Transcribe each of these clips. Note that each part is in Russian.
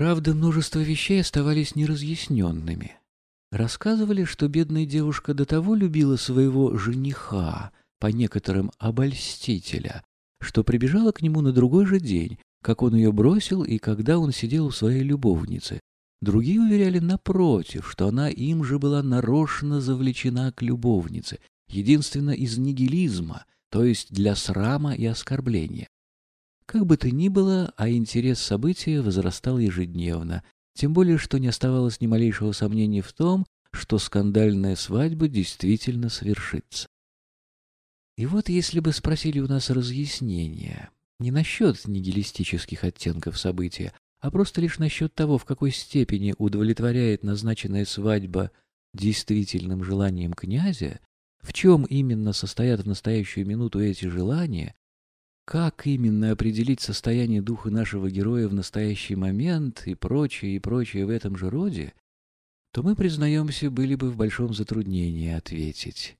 Правда, множество вещей оставались неразъясненными. Рассказывали, что бедная девушка до того любила своего жениха, по некоторым обольстителя, что прибежала к нему на другой же день, как он ее бросил и когда он сидел у своей любовницы. Другие уверяли напротив, что она им же была нарочно завлечена к любовнице, единственно из нигилизма, то есть для срама и оскорбления. Как бы то ни было, а интерес события возрастал ежедневно, тем более, что не оставалось ни малейшего сомнения в том, что скандальная свадьба действительно совершится. И вот если бы спросили у нас разъяснения, не насчет нигилистических оттенков события, а просто лишь насчет того, в какой степени удовлетворяет назначенная свадьба действительным желанием князя, в чем именно состоят в настоящую минуту эти желания, как именно определить состояние духа нашего героя в настоящий момент и прочее, и прочее в этом же роде, то мы, признаемся, были бы в большом затруднении ответить.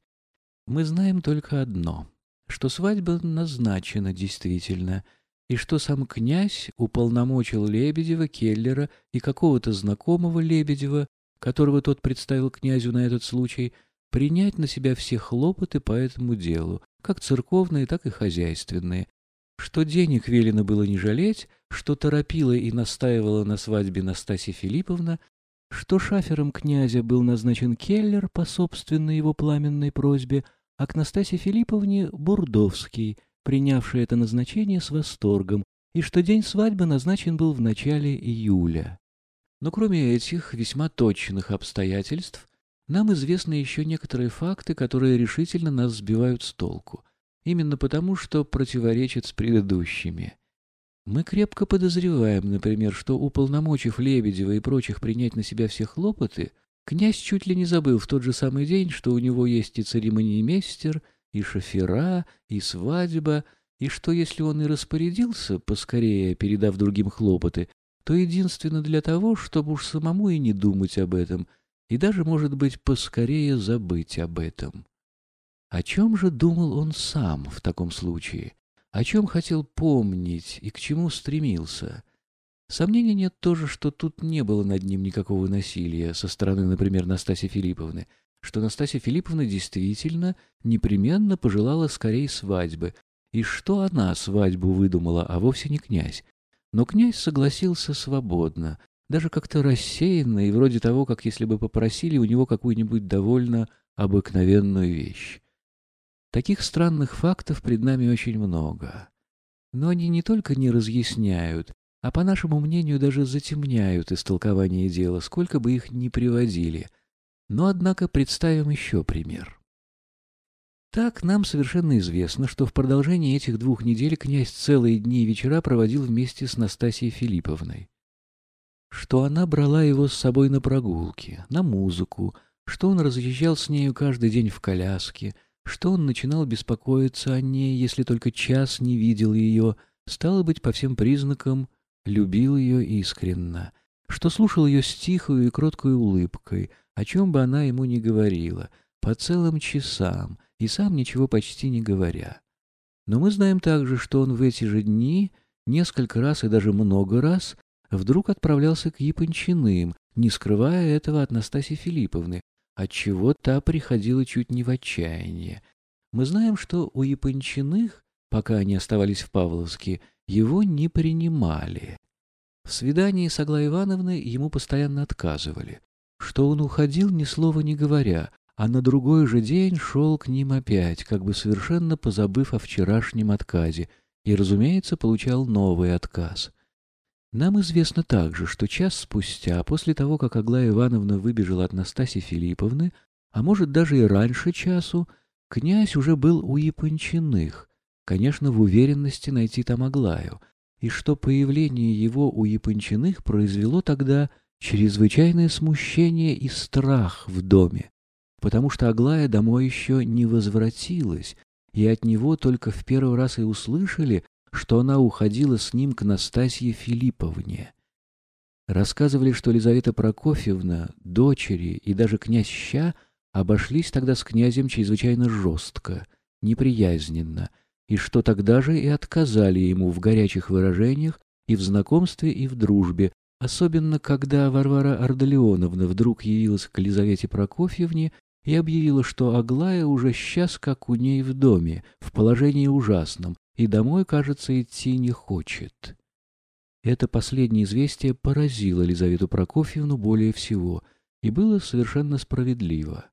Мы знаем только одно, что свадьба назначена действительно, и что сам князь уполномочил Лебедева, Келлера и какого-то знакомого Лебедева, которого тот представил князю на этот случай, принять на себя все хлопоты по этому делу, как церковные, так и хозяйственные, что денег велено было не жалеть, что торопила и настаивала на свадьбе Настасья Филипповна, что шафером князя был назначен Келлер по собственной его пламенной просьбе, а к Настасье Филипповне — Бурдовский, принявший это назначение с восторгом, и что день свадьбы назначен был в начале июля. Но кроме этих весьма точных обстоятельств, нам известны еще некоторые факты, которые решительно нас сбивают с толку, именно потому, что противоречат с предыдущими. Мы крепко подозреваем, например, что, уполномочив Лебедева и прочих принять на себя все хлопоты, Князь чуть ли не забыл в тот же самый день, что у него есть и церемониймейстер, и шофера, и свадьба, и что если он и распорядился, поскорее передав другим хлопоты, то единственно для того, чтобы уж самому и не думать об этом, и даже, может быть, поскорее забыть об этом. О чем же думал он сам в таком случае? О чем хотел помнить и к чему стремился? Сомнений нет тоже, что тут не было над ним никакого насилия со стороны, например, Настасьи Филипповны, что Настасья Филипповна действительно непременно пожелала скорее свадьбы, и что она свадьбу выдумала, а вовсе не князь. Но князь согласился свободно, даже как-то рассеянно и вроде того, как если бы попросили у него какую-нибудь довольно обыкновенную вещь. Таких странных фактов пред нами очень много. Но они не только не разъясняют, а по нашему мнению даже затемняют истолкование дела, сколько бы их ни приводили. Но, однако, представим еще пример. Так нам совершенно известно, что в продолжении этих двух недель князь целые дни и вечера проводил вместе с Настасьей Филипповной. Что она брала его с собой на прогулки, на музыку, что он разъезжал с нею каждый день в коляске, что он начинал беспокоиться о ней, если только час не видел ее, стало быть, по всем признакам, любил ее искренно, что слушал ее с тихой и кроткой улыбкой, о чем бы она ему ни говорила, по целым часам, и сам ничего почти не говоря. Но мы знаем также, что он в эти же дни несколько раз и даже много раз вдруг отправлялся к Япончиным, не скрывая этого от Настасьи Филипповны, отчего та приходила чуть не в отчаяние. Мы знаем, что у Япончиных, пока они оставались в Павловске, его не принимали. В свидании с Аглаей Ивановной ему постоянно отказывали, что он уходил ни слова не говоря, а на другой же день шел к ним опять, как бы совершенно позабыв о вчерашнем отказе, и, разумеется, получал новый отказ. Нам известно также, что час спустя, после того, как Аглая Ивановна выбежала от Настасьи Филипповны, а может даже и раньше часу, князь уже был у Япончиных, конечно, в уверенности найти там Аглаю, и что появление его у Япончиных произвело тогда чрезвычайное смущение и страх в доме, потому что Аглая домой еще не возвратилась, и от него только в первый раз и услышали, что она уходила с ним к Настасье Филипповне. Рассказывали, что Елизавета Прокофьевна, дочери и даже князь Ща обошлись тогда с князем чрезвычайно жестко, неприязненно, и что тогда же и отказали ему в горячих выражениях и в знакомстве, и в дружбе, Особенно, когда Варвара Ардалионовна вдруг явилась к Елизавете Прокофьевне и объявила, что Аглая уже сейчас как у ней в доме, в положении ужасном, и домой, кажется, идти не хочет. Это последнее известие поразило Елизавету Прокофьевну более всего и было совершенно справедливо.